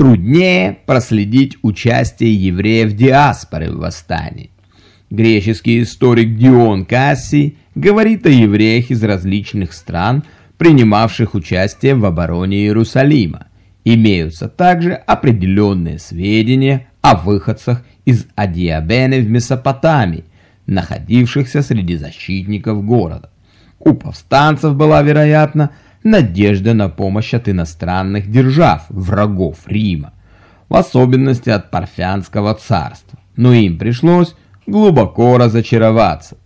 труднее проследить участие евреев диаспоры в восстании. Греческий историк Дион Касси говорит о евреях из различных стран, принимавших участие в обороне Иерусалима. Имеются также определенные сведения о выходцах из Адиабены в Месопотамии, находившихся среди защитников города. У повстанцев была, вероятно, надежда на помощь от иностранных держав, врагов Рима, в особенности от Парфянского царства, но им пришлось глубоко разочароваться.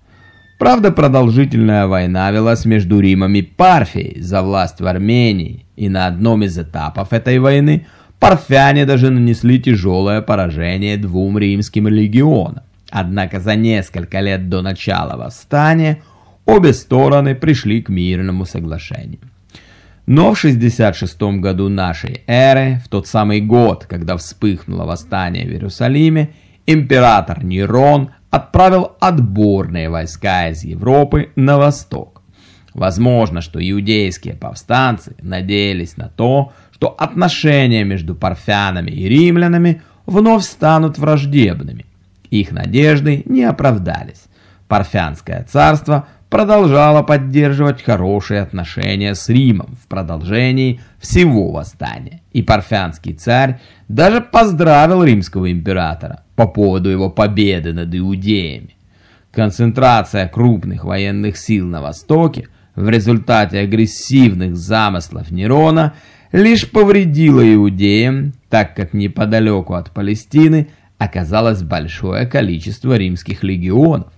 Правда, продолжительная война велась между Римом и Парфией за власть в Армении, и на одном из этапов этой войны парфяне даже нанесли тяжелое поражение двум римским легионам. Однако за несколько лет до начала восстания обе стороны пришли к мирному соглашению. Но в 66 году нашей эры, в тот самый год, когда вспыхнуло восстание в Иерусалиме, император Нерон отправил отборные войска из Европы на восток. Возможно, что иудейские повстанцы надеялись на то, что отношения между парфянами и римлянами вновь станут враждебными. Их надежды не оправдались. Парфянское царство продолжало поддерживать хорошие отношения с Римом в продолжении всего восстания. И парфянский царь даже поздравил римского императора по поводу его победы над иудеями. Концентрация крупных военных сил на Востоке в результате агрессивных замыслов Нерона лишь повредила иудеям, так как неподалеку от Палестины оказалось большое количество римских легионов.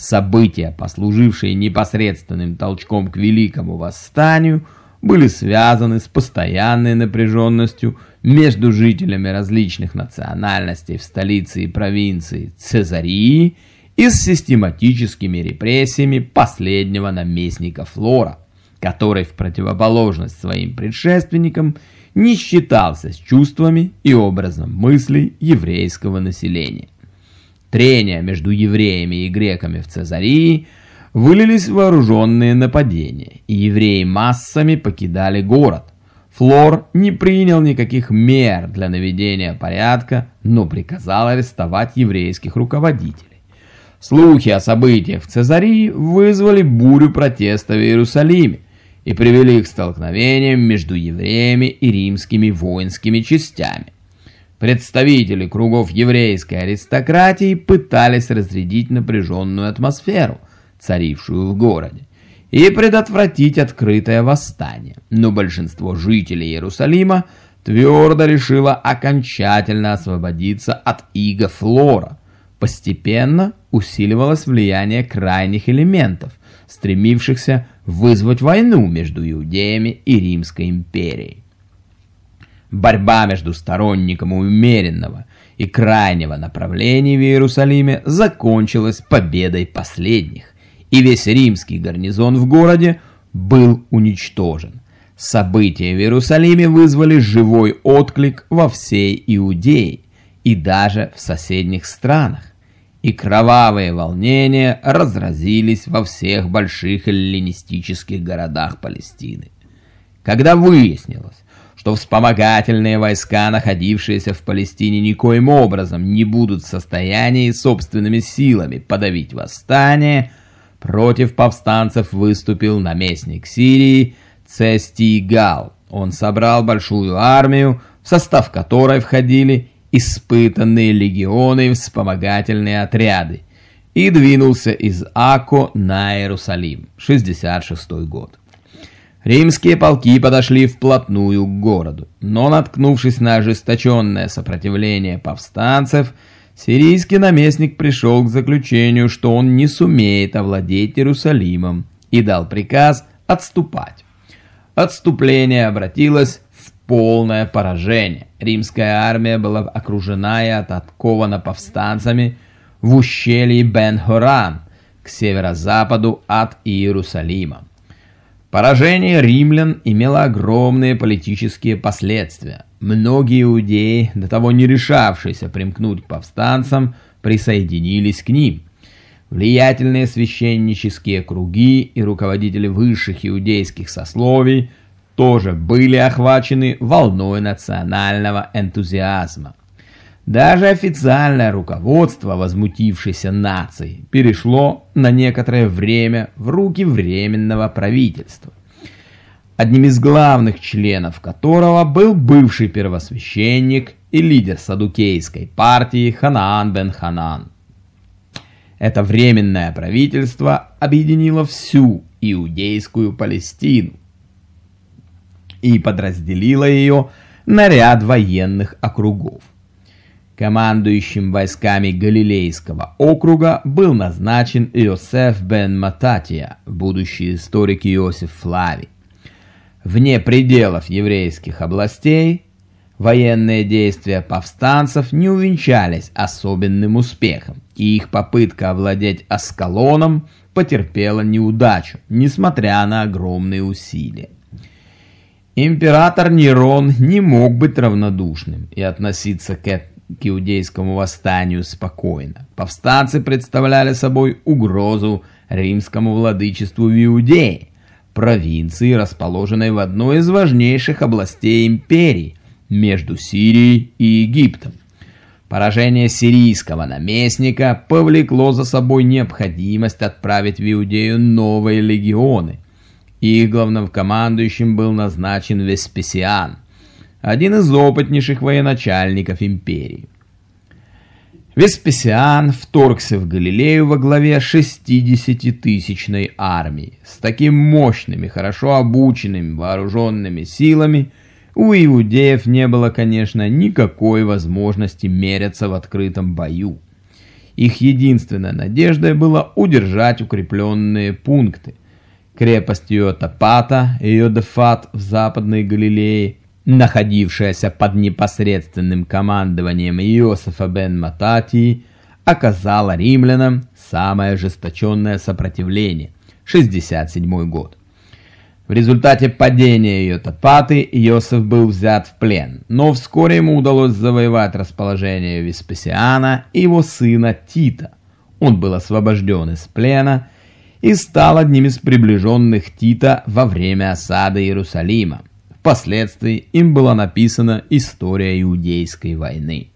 События, послужившие непосредственным толчком к Великому Восстанию, были связаны с постоянной напряженностью между жителями различных национальностей в столице и провинции Цезарии и с систематическими репрессиями последнего наместника Флора, который в противоположность своим предшественникам не считался с чувствами и образом мыслей еврейского населения. Трения между евреями и греками в Цезарии вылились в вооруженные нападения, и евреи массами покидали город. Флор не принял никаких мер для наведения порядка, но приказал арестовать еврейских руководителей. Слухи о событиях в Цезарии вызвали бурю протеста в Иерусалиме и привели к столкновениям между евреями и римскими воинскими частями. Представители кругов еврейской аристократии пытались разрядить напряженную атмосферу, царившую в городе, и предотвратить открытое восстание. Но большинство жителей Иерусалима твердо решило окончательно освободиться от иго Флора. Постепенно усиливалось влияние крайних элементов, стремившихся вызвать войну между иудеями и Римской империей. Борьба между сторонником умеренного и крайнего направлений в Иерусалиме закончилась победой последних, и весь римский гарнизон в городе был уничтожен. События в Иерусалиме вызвали живой отклик во всей Иудее и даже в соседних странах, и кровавые волнения разразились во всех больших эллинистических городах Палестины. Когда выяснилось, что вспомогательные войска, находившиеся в Палестине, никоим образом не будут в состоянии собственными силами подавить восстание, против повстанцев выступил наместник Сирии Цестий Гал. Он собрал большую армию, в состав которой входили испытанные легионы и вспомогательные отряды, и двинулся из Ако на Иерусалим, 66 год. Римские полки подошли вплотную к городу, но, наткнувшись на ожесточенное сопротивление повстанцев, сирийский наместник пришел к заключению, что он не сумеет овладеть Иерусалимом, и дал приказ отступать. Отступление обратилось в полное поражение. Римская армия была окружена и атакована повстанцами в ущелье Бен-Хоран к северо-западу от Иерусалима. Поражение римлян имело огромные политические последствия. Многие иудеи, до того не решавшиеся примкнуть к повстанцам, присоединились к ним. Влиятельные священнические круги и руководители высших иудейских сословий тоже были охвачены волной национального энтузиазма. Даже официальное руководство возмутившейся нации перешло на некоторое время в руки Временного правительства, одним из главных членов которого был бывший первосвященник и лидер садукейской партии Ханаан бен Ханан. Это Временное правительство объединило всю иудейскую Палестину и подразделило ее на ряд военных округов. Командующим войсками Галилейского округа был назначен Иосиф бен Мататия, будущий историк Иосиф Флавий. Вне пределов еврейских областей военные действия повстанцев не увенчались особенным успехом, и их попытка овладеть Аскалоном потерпела неудачу, несмотря на огромные усилия. Император Нерон не мог быть равнодушным и относиться к к иудейскому восстанию спокойно. Повстанцы представляли собой угрозу римскому владычеству в Иудее, провинции, расположенной в одной из важнейших областей империи, между Сирией и Египтом. Поражение сирийского наместника повлекло за собой необходимость отправить в Иудею новые легионы. Их главнокомандующим был назначен Веспесиан – один из опытнейших военачальников империи. Веспасиан вторгся в Галилею во главе 60-тысячной армии. С таким мощными, хорошо обученными, вооруженными силами у иудеев не было, конечно, никакой возможности мериться в открытом бою. Их единственной надеждой было удержать укрепленные пункты. Крепость Йотапата и Йодафат в Западной Галилее находившаяся под непосредственным командованием Иосифа бен Мататии, оказала римлянам самое ожесточенное сопротивление – 67 год. В результате падения ее Топаты Иосиф был взят в плен, но вскоре ему удалось завоевать расположение Веспасиана и его сына Тита. Он был освобожден из плена и стал одним из приближенных Тита во время осады Иерусалима. Впоследствии им была написана история Иудейской войны.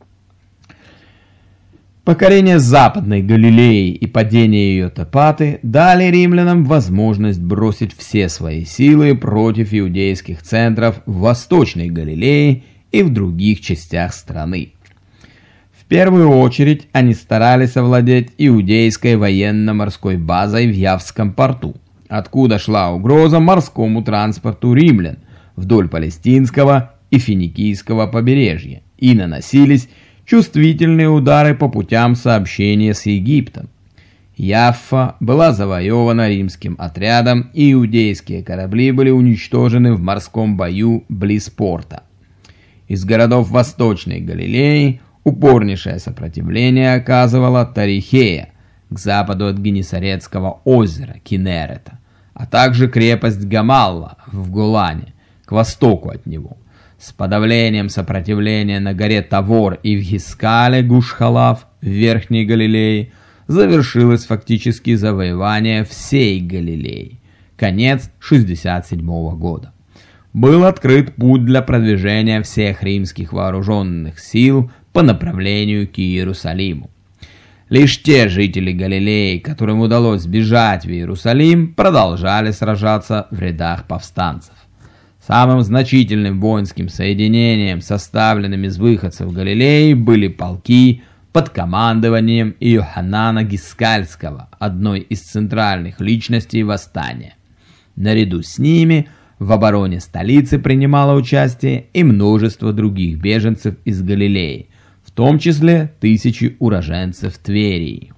Покорение Западной Галилеи и падение ее Топаты дали римлянам возможность бросить все свои силы против иудейских центров в Восточной Галилее и в других частях страны. В первую очередь они старались овладеть иудейской военно-морской базой в Явском порту, откуда шла угроза морскому транспорту римлян, вдоль палестинского и финикийского побережья и наносились чувствительные удары по путям сообщения с Египтом. Яффа была завоевана римским отрядом, и иудейские корабли были уничтожены в морском бою близ порта. Из городов Восточной Галилеи упорнейшее сопротивление оказывала Тарихея, к западу от Генесарецкого озера Кинерета, а также крепость Гамалла в Гулане, к востоку от него. С подавлением сопротивления на горе Тавор и в Хискале Гушхалав в Верхней Галилее завершилось фактически завоевание всей Галилеи. Конец 67 -го года. Был открыт путь для продвижения всех римских вооруженных сил по направлению к Иерусалиму. Лишь те жители Галилеи, которым удалось сбежать в Иерусалим, продолжали сражаться в рядах повстанцев. Самым значительным воинским соединением, составленным из выходцев Галилеи, были полки под командованием Иоханана Гискальского, одной из центральных личностей восстания. Наряду с ними в обороне столицы принимало участие и множество других беженцев из Галилеи, в том числе тысячи уроженцев Тверии.